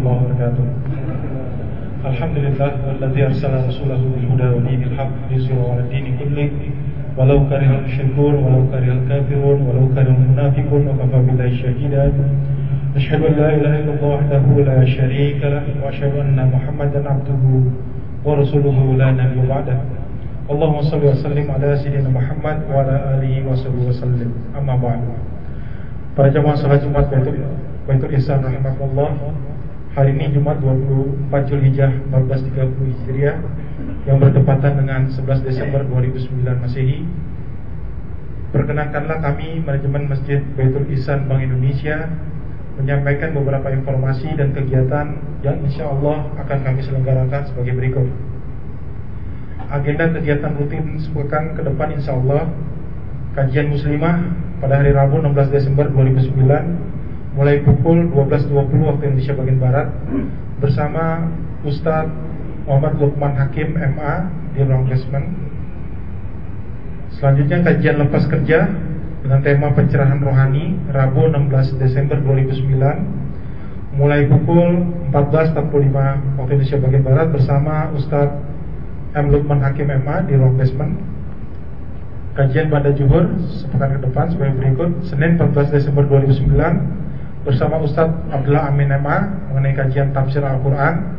الله وبركاته. الحمد لله الذي أرسل رسوله بالهدى ودين الحق ليظهره على الدين كله. ولو كره المشركون ولو كره الكافرون ولو كره المنافقون وكفى بالله شهيدا. أشهد أن لا إله إلا الله وحده لا شريك له وأشهد أن محمدا عبده ورسوله لا نبي بعده. اللهم صل وسلم على سيدنا محمد وعلى آله وصحبه وسلم. أما بعد. Para jemaah salat Jumat Baitul Baitul Ihsan rahimakumullah. Hari ini Jumat 24 Zulhijjah 1430 Hijriah yang bertepatan dengan 11 Desember 2009 Masehi. Perkenankanlah kami manajemen Masjid Baitul Ihsan Bank Indonesia menyampaikan beberapa informasi dan kegiatan yang insya Allah akan kami selenggarakan sebagai berikut. Agenda kegiatan rutin sepekan ke depan insya Allah kajian muslimah pada hari Rabu 16 Desember 2009 mulai pukul 12.20 waktu Indonesia bagian Barat bersama Ustadz Muhammad Lukman Hakim MA di ruang basement. Selanjutnya kajian lepas kerja dengan tema pencerahan rohani Rabu 16 Desember 2009 mulai pukul 14.45 waktu Indonesia bagian Barat bersama Ustadz M. Lukman Hakim MA di ruang basement Kajian pada Juhur sepekan ke depan sebagai berikut Senin 14 Desember 2009 Bersama Ustadz Abdullah Amin MA Mengenai kajian tafsir Al-Quran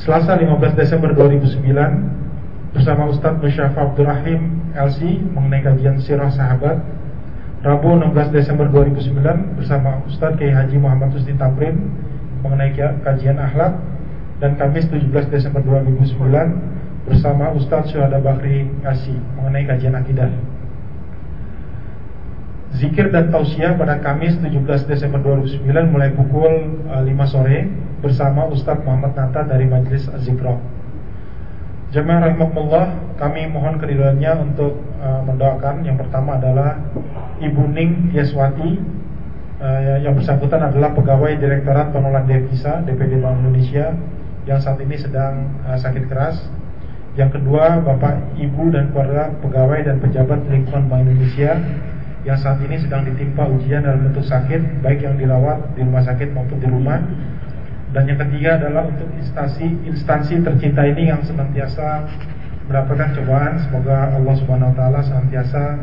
Selasa 15 Desember 2009 Bersama Ustadz Musyafa Abdurrahim LC Mengenai kajian sirah sahabat Rabu 16 Desember 2009 Bersama Ustadz Kiai Haji Muhammad Ustin Tamrin Mengenai kajian akhlak Dan Kamis 17 Desember 2009 bersama Ustadz Syuhada Bakri Asi mengenai kajian akidah. Zikir dan tausiah pada Kamis 17 Desember 2009 mulai pukul 5 eh, sore bersama Ustadz Muhammad Nata dari Majelis Az-Zikra. Jemaah rahimahullah, kami mohon keridhaannya untuk uh, mendoakan yang pertama adalah Ibu Ning Yeswati uh, yang bersangkutan adalah pegawai Direktorat Pengelolaan Devisa DPD Bank Indonesia yang saat ini sedang uh, sakit keras yang kedua, Bapak, Ibu dan keluarga pegawai dan pejabat lingkungan Bank Indonesia yang saat ini sedang ditimpa ujian dalam bentuk sakit, baik yang dirawat di rumah sakit maupun di rumah. Dan yang ketiga adalah untuk instansi instansi tercinta ini yang senantiasa mendapatkan cobaan, semoga Allah Subhanahu wa taala senantiasa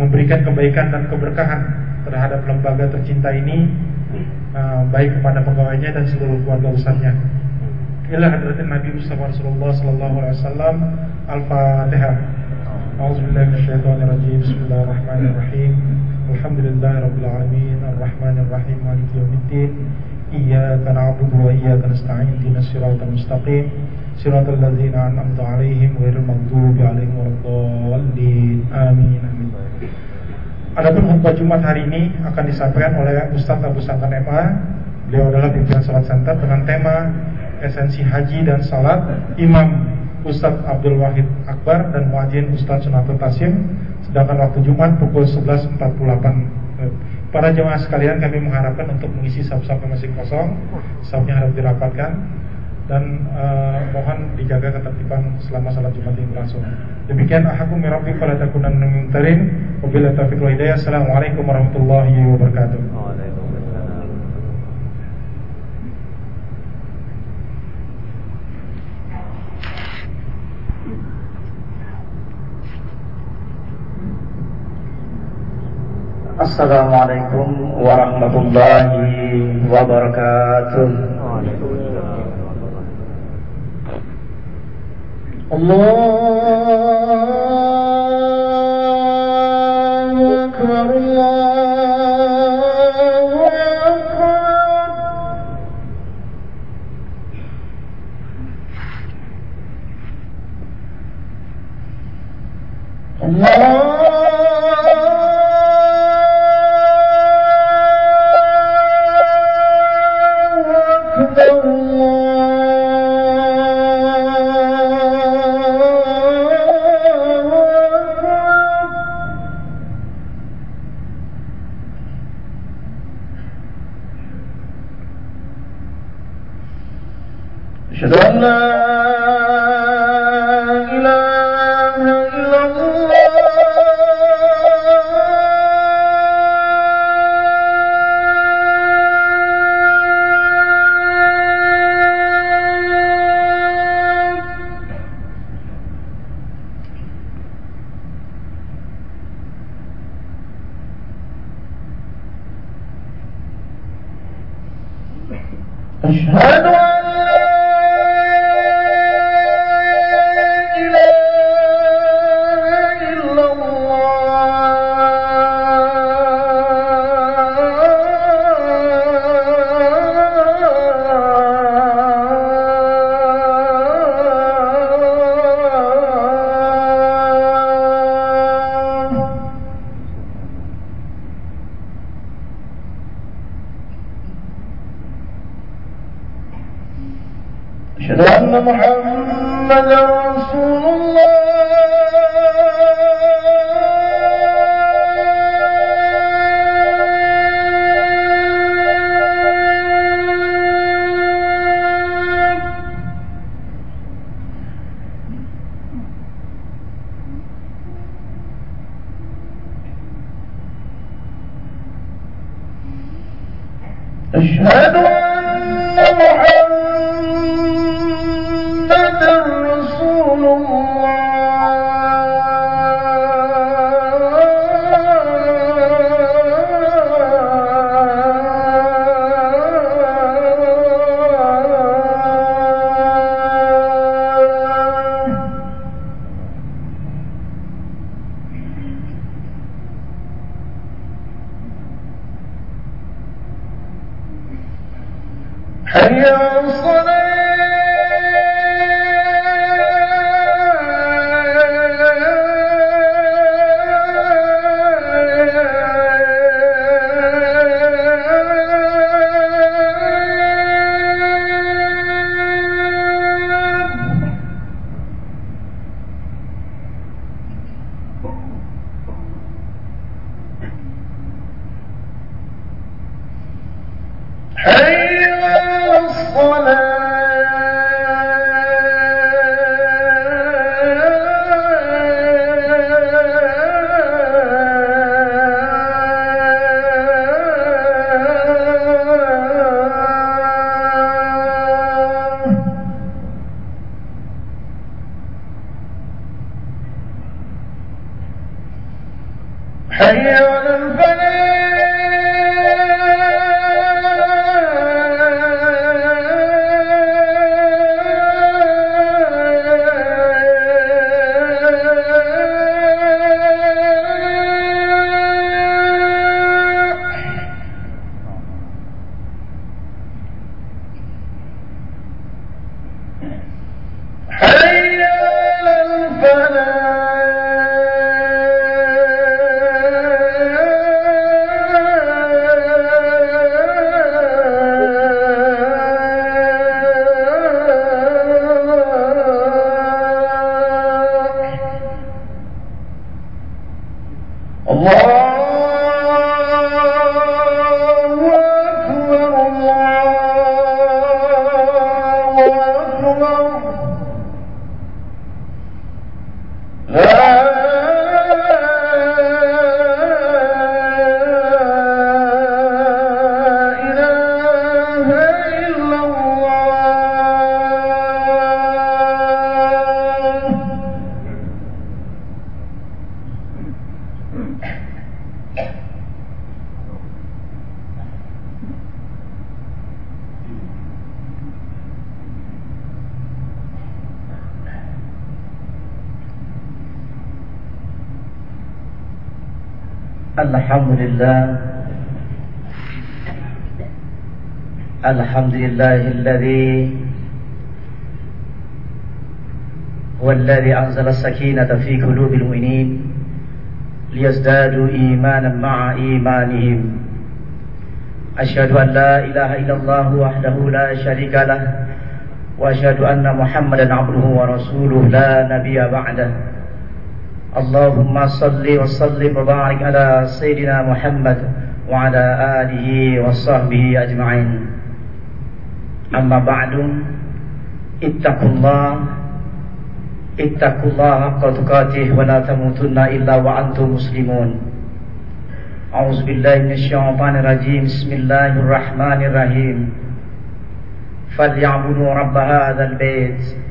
memberikan kebaikan dan keberkahan terhadap lembaga tercinta ini uh, baik kepada pegawainya dan seluruh keluarga besarnya. inilah hadratin Nabi Muhammad sallallahu alaihi wasallam Al-Fatihah. أعوذ بالله من الشيطان الرجيم بسم الله الرحمن الرحيم الحمد لله رب العالمين الرحمن الرحيم مالك يوم الدين إياك نعبد وإياك نستعين اهدنا الصراط المستقيم صراط الذين أنعمت عليهم غير المغضوب عليهم ولا الضالين آمين آمين Adapun khutbah Jumat hari ini akan disampaikan oleh Ustadz Abu Sangkan MA. Beliau adalah pimpinan salat center dengan tema esensi haji dan salat Imam Ustadz Abdul Wahid Akbar dan Muajin Ustadz Sunatul Tasim. Sedangkan waktu Jumat pukul 11.48 Para jemaah sekalian kami mengharapkan untuk mengisi sab-sab yang masih kosong. Sabnya harus dirapatkan. Dan uh, mohon dijaga ketertiban selama salat Jumat ini berlangsung. Demikian ahakum mirabbi falatakunan mintarin Wabillahi taufiq wa hidayah. Assalamualaikum warahmatullahi wabarakatuh Assalamualaikum warahmatullahi wabarakatuh. Allah Akbar Allah أشهد أن محمد رسول الله. أشهد أن الحمد لله. الحمد لله الذي هو الذي أنزل السكينة في قلوب المؤمنين ليزدادوا إيمانا مع إيمانهم. أشهد أن لا إله إلا الله وحده لا شريك له وأشهد أن محمدا عبده ورسوله لا نبي بعده. اللهم صل وسلم وبارك على سيدنا محمد وعلى آله وصحبه أجمعين. أما بعد اتقوا الله اتقوا الله حق تقاته ولا تموتن إلا وأنتم مسلمون. أعوذ بالله من الشيطان الرجيم. بسم الله الرحمن الرحيم. فليعبدوا رب هذا البيت.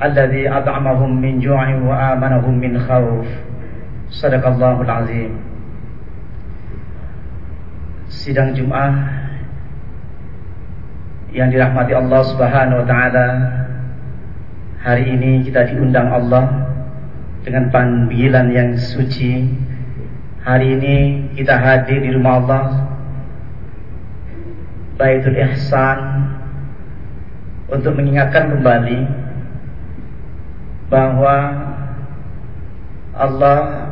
الذي أطعمهم من جوع وآمنهم من خوف صدق الله العظيم Sidang Jum'ah yang dirahmati Allah Subhanahu wa taala. Hari ini kita diundang Allah dengan panggilan yang suci. Hari ini kita hadir di rumah Allah Baitul Ihsan untuk mengingatkan kembali bahwa Allah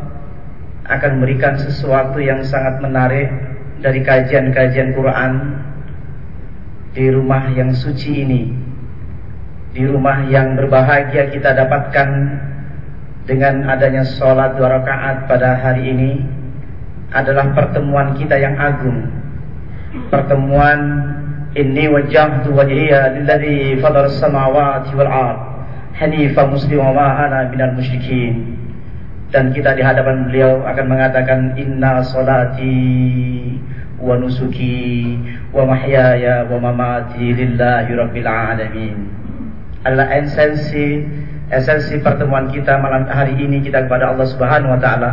akan memberikan sesuatu yang sangat menarik dari kajian-kajian Quran di rumah yang suci ini di rumah yang berbahagia kita dapatkan dengan adanya sholat dua rakaat pada hari ini adalah pertemuan kita yang agung. Pertemuan ini wajahtu wajhiya lilladzi fadar samawati wal ard hanifa muslim wa ma ana minal musyrikin. Dan kita di hadapan beliau akan mengatakan inna salati wa nusuki wa mahyaya wa mamati lillahi rabbil alamin. Adalah esensi esensi pertemuan kita malam hari ini kita kepada Allah Subhanahu wa taala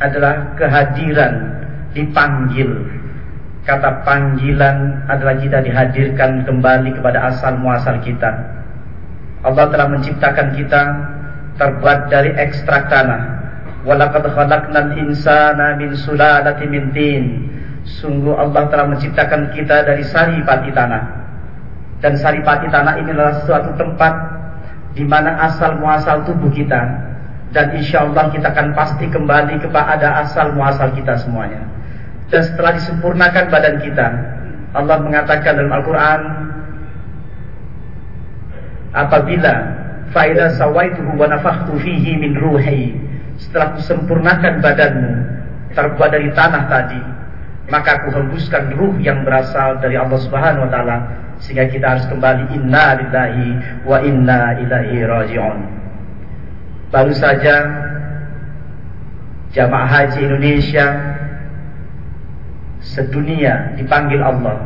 adalah kehadiran dipanggil. Kata panggilan adalah kita dihadirkan kembali kepada asal muasal kita Allah telah menciptakan kita terbuat dari ekstrak tanah. Walaqad khalaqnal insana min sulalati min tin. Sungguh Allah telah menciptakan kita dari sari pati tanah. Dan sari pati tanah ini adalah suatu tempat di mana asal muasal tubuh kita. Dan insya Allah kita akan pasti kembali kepada asal muasal kita semuanya. Dan setelah disempurnakan badan kita, Allah mengatakan dalam Al-Quran, apabila Faida sawaituhu wa nafakhtu fihi min ruhi. Setelah kusempurnakan badanmu terbuat dari tanah tadi, maka aku hembuskan ruh yang berasal dari Allah Subhanahu wa taala sehingga kita harus kembali inna lillahi wa inna ilaihi raji'un. Baru saja jamaah haji Indonesia sedunia dipanggil Allah.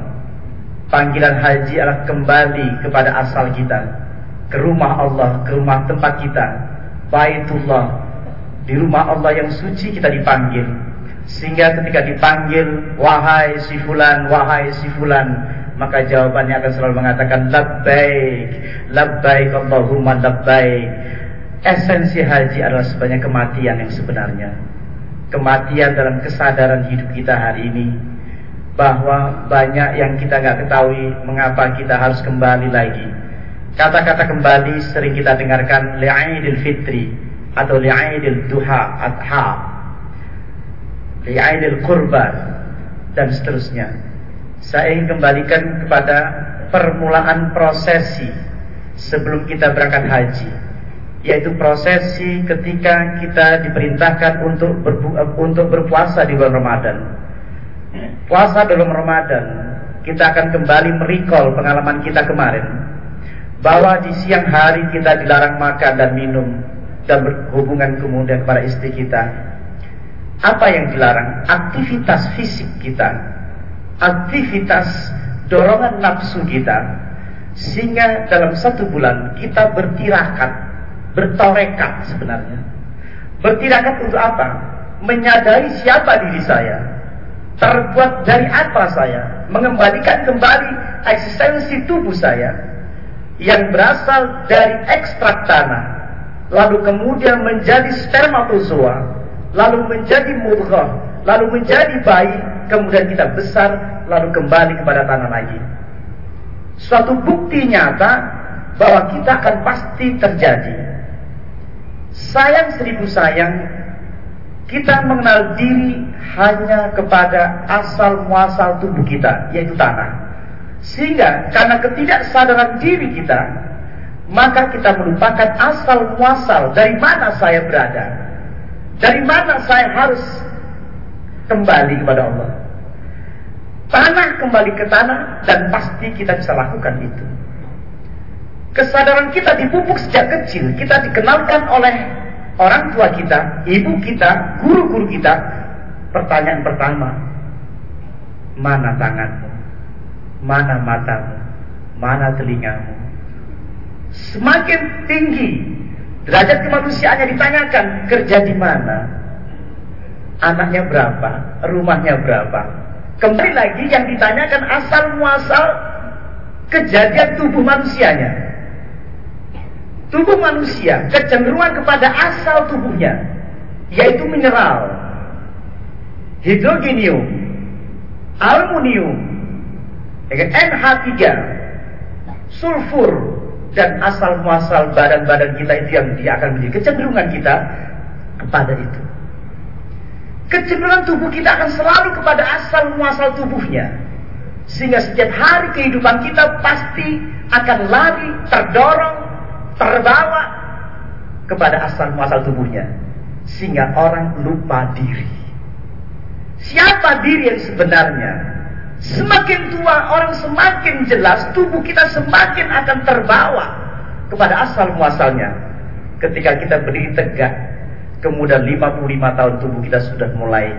Panggilan haji adalah kembali kepada asal kita ke rumah Allah, ke rumah tempat kita, Baitullah. Di rumah Allah yang suci kita dipanggil. Sehingga ketika dipanggil, wahai si fulan, wahai si fulan, maka jawabannya akan selalu mengatakan labbaik, labbaik Allahumma labbaik. Esensi haji adalah sebanyak kematian yang sebenarnya. Kematian dalam kesadaran hidup kita hari ini bahwa banyak yang kita nggak ketahui mengapa kita harus kembali lagi Kata-kata kembali sering kita dengarkan li'aidil fitri atau li'aidil duha adha li'aidil kurban dan seterusnya. Saya ingin kembalikan kepada permulaan prosesi sebelum kita berangkat haji yaitu prosesi ketika kita diperintahkan untuk berbu untuk berpuasa di bulan Ramadan. Puasa dalam Ramadan, kita akan kembali merecall pengalaman kita kemarin bahwa di siang hari kita dilarang makan dan minum dan berhubungan kemudian kepada istri kita. Apa yang dilarang? Aktivitas fisik kita, aktivitas dorongan nafsu kita, sehingga dalam satu bulan kita bertirakat, bertorekat sebenarnya. Bertirakat untuk apa? Menyadari siapa diri saya, terbuat dari apa saya, mengembalikan kembali eksistensi tubuh saya, yang berasal dari ekstrak tanah lalu kemudian menjadi spermatozoa lalu menjadi mudghah lalu menjadi bayi kemudian kita besar lalu kembali kepada tanah lagi. Suatu bukti nyata bahwa kita akan pasti terjadi. Sayang seribu sayang kita mengenal diri hanya kepada asal muasal tubuh kita yaitu tanah sehingga karena ketidaksadaran diri kita, maka kita melupakan asal muasal dari mana saya berada. Dari mana saya harus kembali kepada Allah. Tanah kembali ke tanah dan pasti kita bisa lakukan itu. Kesadaran kita dipupuk sejak kecil, kita dikenalkan oleh orang tua kita, ibu kita, guru-guru kita. Pertanyaan pertama, mana tanganmu? Mana matamu, mana telingamu. Semakin tinggi derajat kemanusiaannya ditanyakan kerja di mana, anaknya berapa, rumahnya berapa. Kembali lagi yang ditanyakan asal muasal kejadian tubuh manusianya. Tubuh manusia kecenderungan kepada asal tubuhnya, yaitu mineral, hidrogenium, aluminium, NH3, sulfur, dan asal muasal badan-badan kita itu yang dia akan menjadi kecenderungan kita kepada itu. Kecenderungan tubuh kita akan selalu kepada asal muasal tubuhnya. Sehingga setiap hari kehidupan kita pasti akan lari, terdorong, terbawa kepada asal muasal tubuhnya. Sehingga orang lupa diri. Siapa diri yang sebenarnya? Semakin tua orang semakin jelas tubuh kita semakin akan terbawa kepada asal muasalnya. Ketika kita berdiri tegak Kemudian 55 tahun tubuh kita sudah mulai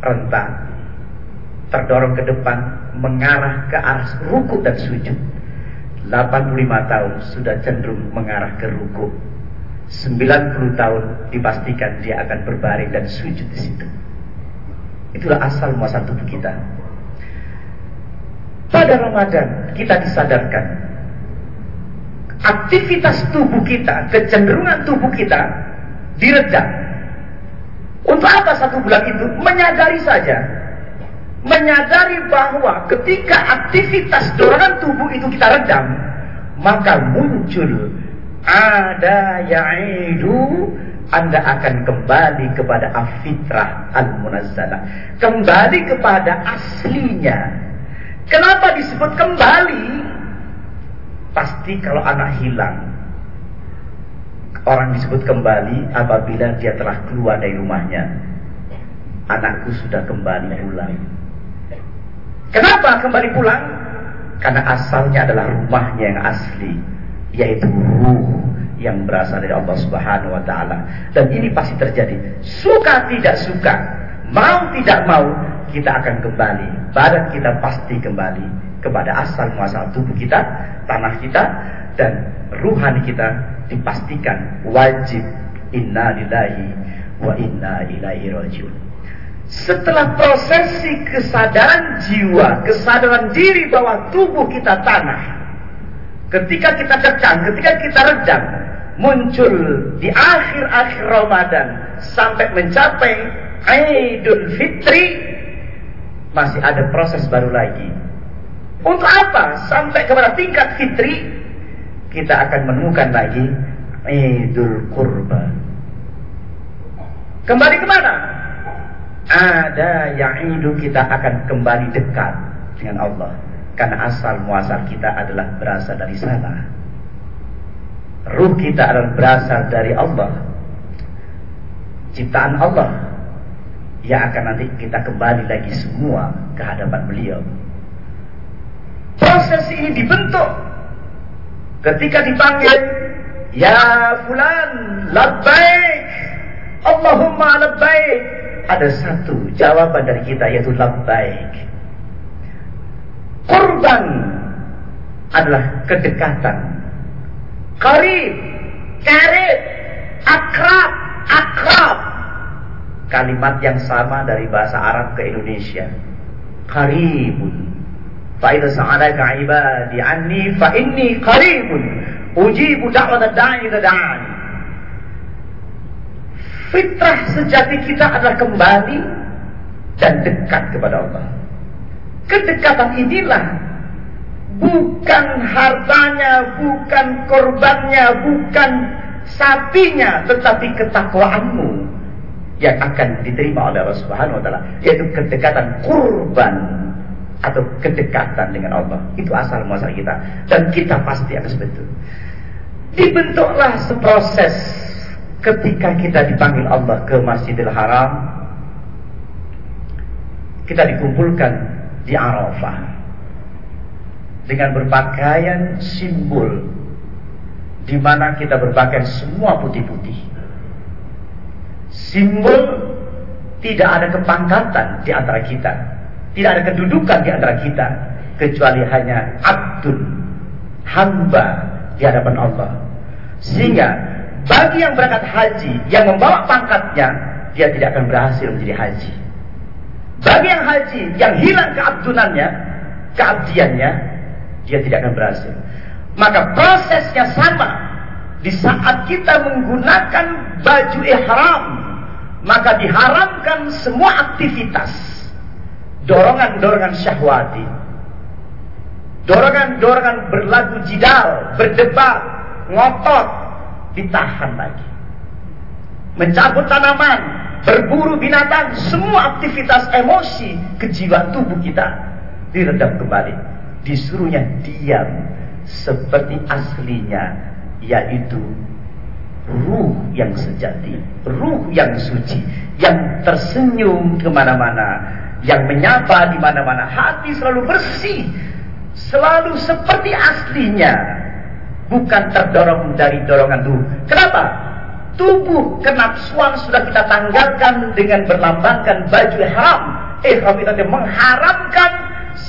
rentang. Terdorong ke depan, mengarah ke arah ruku dan sujud. 85 tahun sudah cenderung mengarah ke ruku. 90 tahun dipastikan dia akan berbaring dan sujud di situ. Itulah asal muasal tubuh kita. Pada Ramadan kita disadarkan aktivitas tubuh kita, kecenderungan tubuh kita diredam. Untuk apa satu bulan itu? Menyadari saja. Menyadari bahwa ketika aktivitas dorongan tubuh itu kita redam, maka muncul ada yaidu anda akan kembali kepada afitrah al-munazzalah. Kembali kepada aslinya. Kenapa disebut kembali? Pasti kalau anak hilang, Orang disebut kembali apabila dia telah keluar dari rumahnya. Anakku sudah kembali pulang. Kenapa kembali pulang? Karena asalnya adalah rumahnya yang asli, yaitu ruh yang berasal dari Allah Subhanahu wa taala. Dan ini pasti terjadi. Suka tidak suka, mau tidak mau, kita akan kembali. Badan kita pasti kembali kepada asal muasal tubuh kita, tanah kita, dan ruhani kita dipastikan wajib inna lillahi wa inna ilaihi rajiun. Setelah prosesi kesadaran jiwa, kesadaran diri bahwa tubuh kita tanah, ketika kita kekang, ketika kita redam, muncul di akhir-akhir Ramadan sampai mencapai Idul Fitri, masih ada proses baru lagi. Untuk apa? Sampai kepada tingkat fitri, kita akan menemukan lagi Idul Kurban. Kembali ke mana? Ada yang itu kita akan kembali dekat dengan Allah. Karena asal muasal kita adalah berasal dari sana. Ruh kita adalah berasal dari Allah. Ciptaan Allah. Yang akan nanti kita kembali lagi semua ke hadapan beliau. Proses ini dibentuk Ketika dipanggil, Ya fulan, labbaik. Allahumma labbaik. Ada satu jawaban dari kita yaitu labbaik. Kurban adalah kedekatan. Karib, karib, akrab, akrab kalimat yang sama dari bahasa Arab ke Indonesia. Karibun, Fa idza sa'alaka 'ibadi 'anni fa'inni karibun. qaribun ujibu da'wat da'i da'an. Fitrah sejati kita adalah kembali dan dekat kepada Allah. Kedekatan inilah bukan hartanya, bukan korbannya, bukan sapinya, tetapi ketakwaanmu yang akan diterima oleh Allah Subhanahu wa taala, yaitu kedekatan kurban atau kedekatan dengan Allah. Itu asal muasal kita. Dan kita pasti akan seperti itu. Dibentuklah seproses ketika kita dipanggil Allah ke Masjidil Haram. Kita dikumpulkan di Arafah. Dengan berpakaian simbol. Di mana kita berpakaian semua putih-putih. Simbol tidak ada kepangkatan di antara kita tidak ada kedudukan di antara kita kecuali hanya abdul hamba di hadapan Allah. Sehingga bagi yang berangkat haji yang membawa pangkatnya dia tidak akan berhasil menjadi haji. Bagi yang haji yang hilang keabdunannya, keabdiannya, dia tidak akan berhasil. Maka prosesnya sama. Di saat kita menggunakan baju ihram, maka diharamkan semua aktivitas. Dorongan-dorongan syahwati. Dorongan-dorongan berlagu jidal, berdebat, ngotot, ditahan lagi. Mencabut tanaman, berburu binatang, semua aktivitas emosi kejiwaan tubuh kita diredam kembali. Disuruhnya diam seperti aslinya, yaitu ruh yang sejati, ruh yang suci, yang tersenyum ke mana-mana, yang menyapa di mana-mana, hati selalu bersih, selalu seperti aslinya, bukan terdorong dari dorongan tubuh. Kenapa? Tubuh kenapsuan sudah kita tanggalkan dengan berlambangkan baju haram. Ihram itu mengharamkan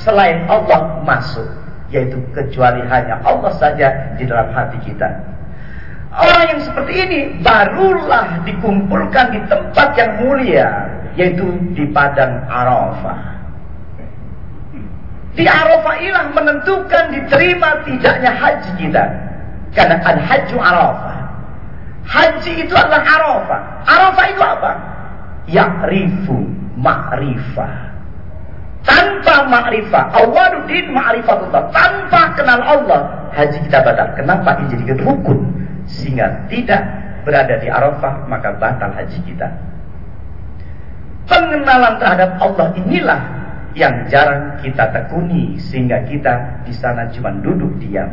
selain Allah masuk. Yaitu kecuali hanya Allah saja di dalam hati kita. Orang yang seperti ini barulah dikumpulkan di tempat yang mulia. Yaitu di Padang Arafah. Di Arafah ilah menentukan diterima tidaknya haji kita. Karena al-hajju Arafah. Haji itu adalah Arafah. Arafah itu apa? Ya'rifu ma'rifah. Tanpa ma'rifah, awaluddin ma'rifatullah. Tanpa kenal Allah, haji kita batal. Kenapa ini jadi rukun? Sehingga tidak berada di Arafah, maka batal haji kita. Pengenalan terhadap Allah inilah yang jarang kita tekuni sehingga kita di sana cuma duduk diam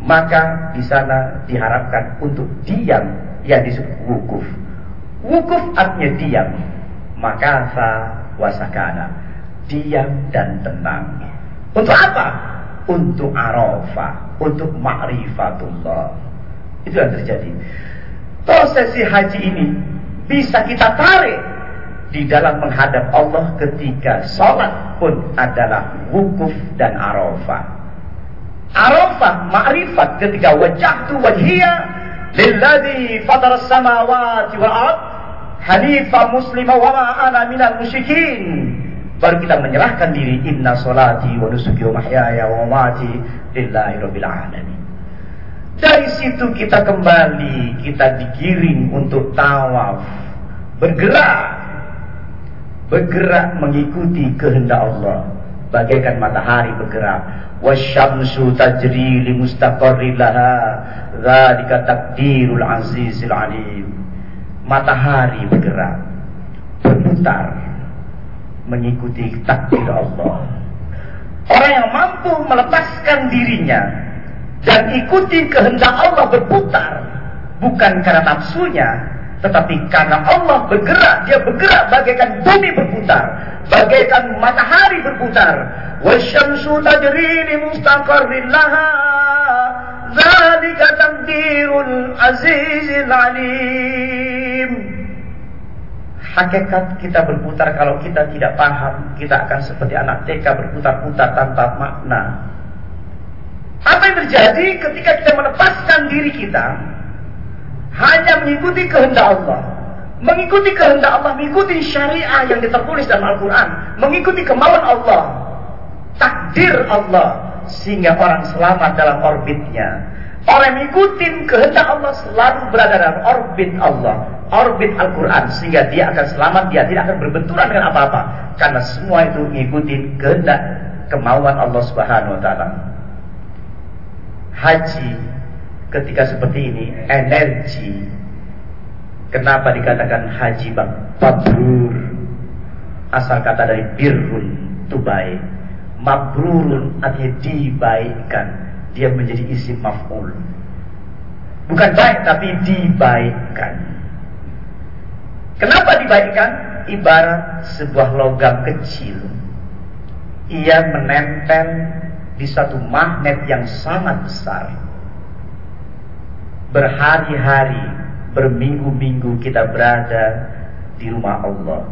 maka di sana diharapkan untuk diam yang disebut wukuf. Wukuf artinya diam. Maka sa wasakana. Diam dan tenang. Untuk apa? Untuk arafah. Untuk ma'rifatullah. Itu yang terjadi. Prosesi haji ini bisa kita tarik di dalam menghadap Allah ketika sholat pun adalah wukuf dan arafah. Arafah ma'rifat ketika wajah tu wajhiya lilladzi fatara samawati wal ard hanifa muslima wa ma minal musyrikin baru kita menyerahkan diri inna salati wa nusuki wa mahyaya wa mamati lillahi rabbil alamin situ kita kembali kita digiring untuk tawaf. Bergerak. Bergerak mengikuti kehendak Allah. Bagaikan matahari bergerak. Wasyamsu tajri li mustaqarrin laha. Dzalika takdirul azizil alim. Matahari bergerak. Berputar. Mengikuti takdir Allah. Orang yang mampu melepaskan dirinya dan ikuti kehendak Allah berputar. Bukan karena nafsunya tetapi karena Allah bergerak. Dia bergerak bagaikan bumi berputar bagaikan matahari berputar. Wasyamsu tajri li mustaqarrin laha. Dzalika taqdirul azizil alim. Hakikat kita berputar kalau kita tidak paham kita akan seperti anak TK berputar-putar tanpa makna apa yang terjadi ketika kita melepaskan diri kita? Hanya mengikuti kehendak Allah. Mengikuti kehendak Allah, mengikuti syariah yang tertulis dalam Al-Quran, mengikuti kemauan Allah, takdir Allah, sehingga orang selamat dalam orbitnya. Orang yang mengikuti kehendak Allah selalu berada dalam orbit Allah, orbit Al-Quran, sehingga dia akan selamat, dia tidak akan berbenturan dengan apa-apa, karena semua itu mengikuti kehendak kemauan Allah Subhanahu Wa Taala. Haji ketika seperti ini energi Kenapa dikatakan haji bang? Mabrur. Asal kata dari birrun, itu baik. Mabrurun artinya dibaikkan. Dia menjadi isi maf'ul. Bukan baik tapi dibaikkan. Kenapa dibaikkan? Ibarat sebuah logam kecil. Ia menempel di satu magnet yang sangat besar. Berhari-hari berminggu-minggu kita berada di rumah Allah.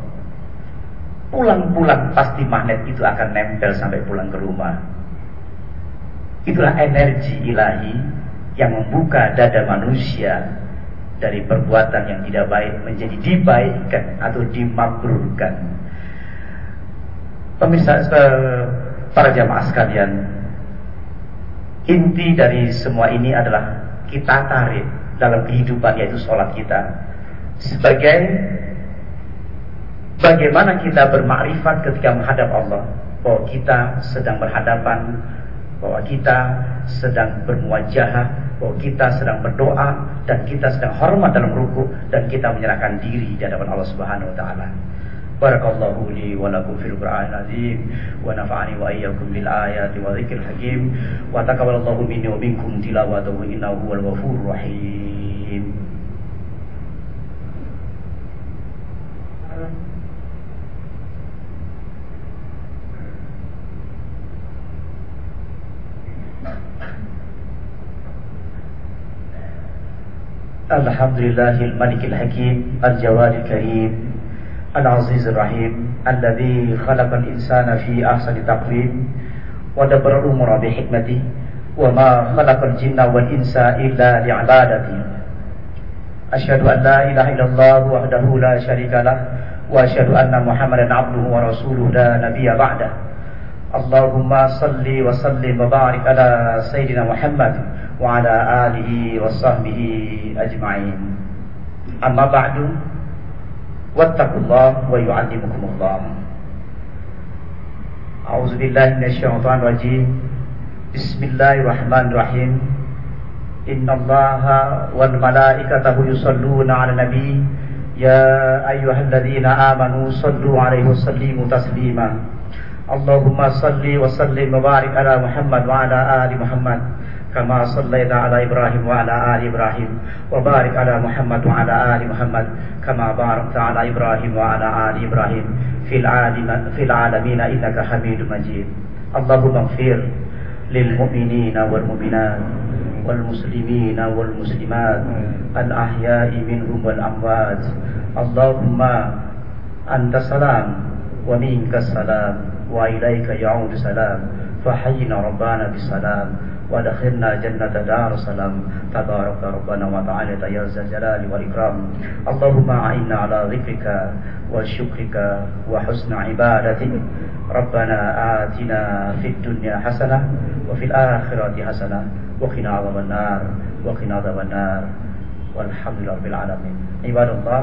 Pulang-pulang pasti magnet itu akan nempel sampai pulang ke rumah. Itulah energi ilahi yang membuka dada manusia dari perbuatan yang tidak baik menjadi dibaikkan atau dimabrurkan. Pemirsa eh, para jamaah sekalian, inti dari semua ini adalah kita tarik dalam kehidupan yaitu sholat kita sebagai bagaimana kita bermakrifat ketika menghadap Allah bahwa kita sedang berhadapan bahwa kita sedang bermuajah bahwa kita sedang berdoa dan kita sedang hormat dalam ruku dan kita menyerahkan diri di hadapan Allah Subhanahu wa taala. بارك الله لي ولكم في القرآن العظيم ونفعني وإياكم بالآيات وذكر الحكيم وتقبل الله مني ومنكم تلاوته إنه هو الغفور الرحيم الحمد لله الملك الحكيم الجواد الكريم العزيز الرحيم الذي خلق الإنسان في أحسن تقويم ودبر الأمور بحكمته وما خلق الجن والإنس إلا لعبادته. أشهد أن لا إله إلا الله وحده لا شريك له وأشهد أن محمدا عبده ورسوله لا نبي بعده. اللهم صل وسلم وبارك على سيدنا محمد وعلى آله وصحبه أجمعين. أما بعد واتقوا الله ويعلمكم الله. أعوذ بالله من الشيطان الرجيم. بسم الله الرحمن الرحيم. إن الله والملائكة يصلون على النبي. يا أيها الذين آمنوا صلوا عليه وسلموا تسليما. اللهم صل وسلم وبارك على محمد وعلى آل محمد. كما صليت على إبراهيم وعلى آل إبراهيم وبارك على محمد وعلى آل محمد كما باركت على إبراهيم وعلى آل إبراهيم في في العالمين إنك حميد مجيد. اللهم اغفر للمؤمنين والمؤمنات والمسلمين والمسلمات الأحياء منهم والأموات. اللهم أنت السلام ومنك السلام وإليك يعود السلام فحينا ربنا بالسلام ودخلنا جنة دار السلام تبارك ربنا وتعالى يا ذا الجلال والإكرام. اللهم أعنا على ذكرك وشكرك وحسن عبادتك. ربنا آتنا في الدنيا حسنة وفي الآخرة حسنة وقنا عذاب النار وقنا عذاب النار. والحمد لله رب العالمين. عباد الله